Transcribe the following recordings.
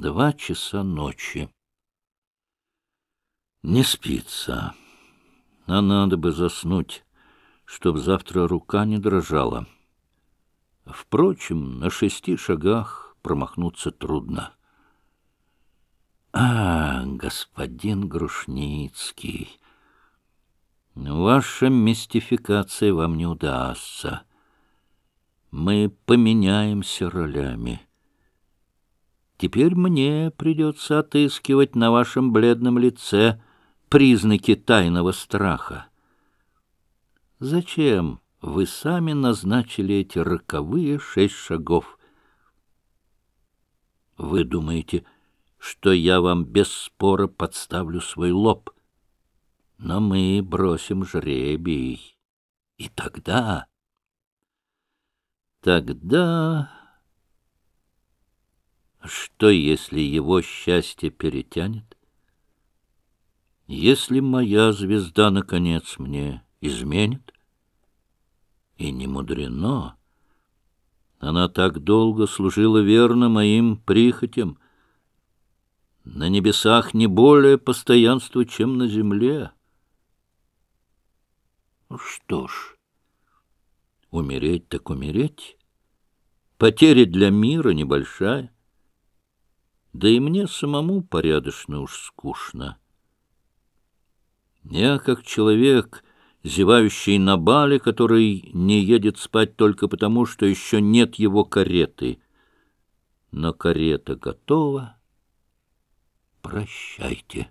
Два часа ночи. Не спится, а надо бы заснуть, чтоб завтра рука не дрожала. Впрочем, на шести шагах промахнуться трудно. А, господин Грушницкий, ваша мистификация вам не удастся. Мы поменяемся ролями. Теперь мне придется отыскивать на вашем бледном лице признаки тайного страха. Зачем вы сами назначили эти роковые шесть шагов? Вы думаете, что я вам без спора подставлю свой лоб? Но мы бросим жребий. И тогда... Тогда... Что, если его счастье перетянет? Если моя звезда, наконец, мне изменит? И не мудрено. Она так долго служила верно моим прихотям. На небесах не более постоянства, чем на земле. Ну что ж, умереть так умереть. Потеря для мира небольшая. Да и мне самому порядочно уж скучно. Я, как человек, зевающий на бале, который не едет спать только потому, что еще нет его кареты. Но карета готова. Прощайте.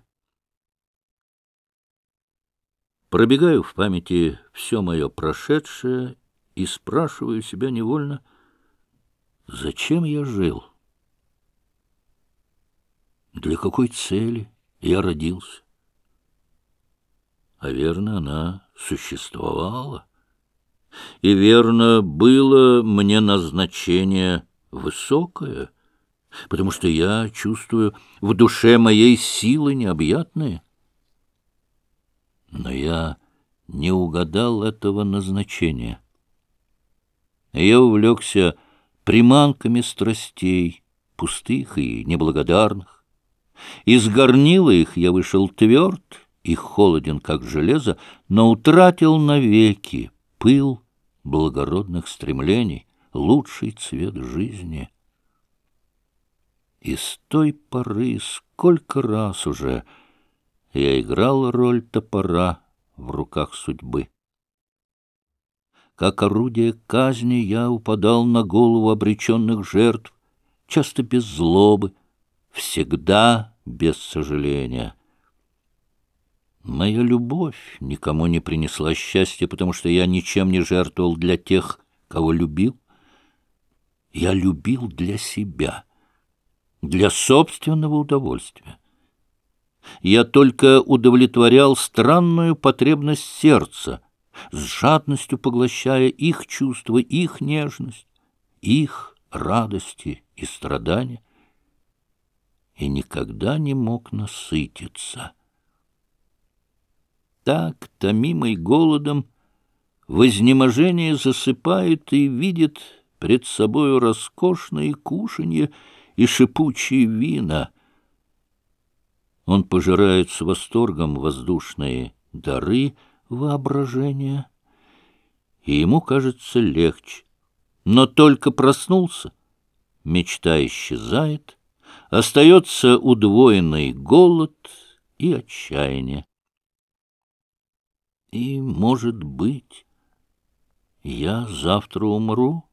Пробегаю в памяти все мое прошедшее и спрашиваю себя невольно, зачем я жил? Для какой цели я родился? А верно, она существовала. И верно, было мне назначение высокое, потому что я чувствую в душе моей силы необъятные. Но я не угадал этого назначения. Я увлекся приманками страстей, пустых и неблагодарных. Из горнила их я вышел тверд и холоден, как железо, но утратил навеки пыл благородных стремлений, лучший цвет жизни. И с той поры сколько раз уже я играл роль топора в руках судьбы. Как орудие казни я упадал на голову обреченных жертв, часто без злобы, всегда без сожаления. Моя любовь никому не принесла счастья, потому что я ничем не жертвовал для тех, кого любил. Я любил для себя, для собственного удовольствия. Я только удовлетворял странную потребность сердца, с жадностью поглощая их чувства, их нежность, их радости и страдания и никогда не мог насытиться. Так, томимый голодом, в изнеможении засыпает и видит пред собою роскошные кушанья и шипучие вина. Он пожирает с восторгом воздушные дары воображения, и ему кажется легче. Но только проснулся, мечта исчезает — остается удвоенный голод и отчаяние. И, может быть, я завтра умру,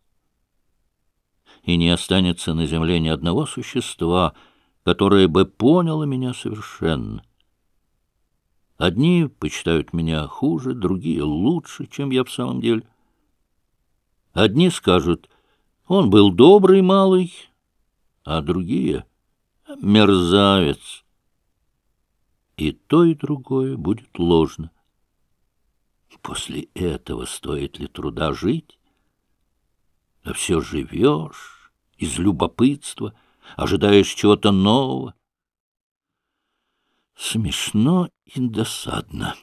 и не останется на земле ни одного существа, которое бы поняло меня совершенно. Одни почитают меня хуже, другие лучше, чем я в самом деле. Одни скажут, он был добрый малый, а другие — мерзавец. И то, и другое будет ложно. После этого стоит ли труда жить? А все живешь из любопытства, ожидаешь чего-то нового. Смешно и досадно.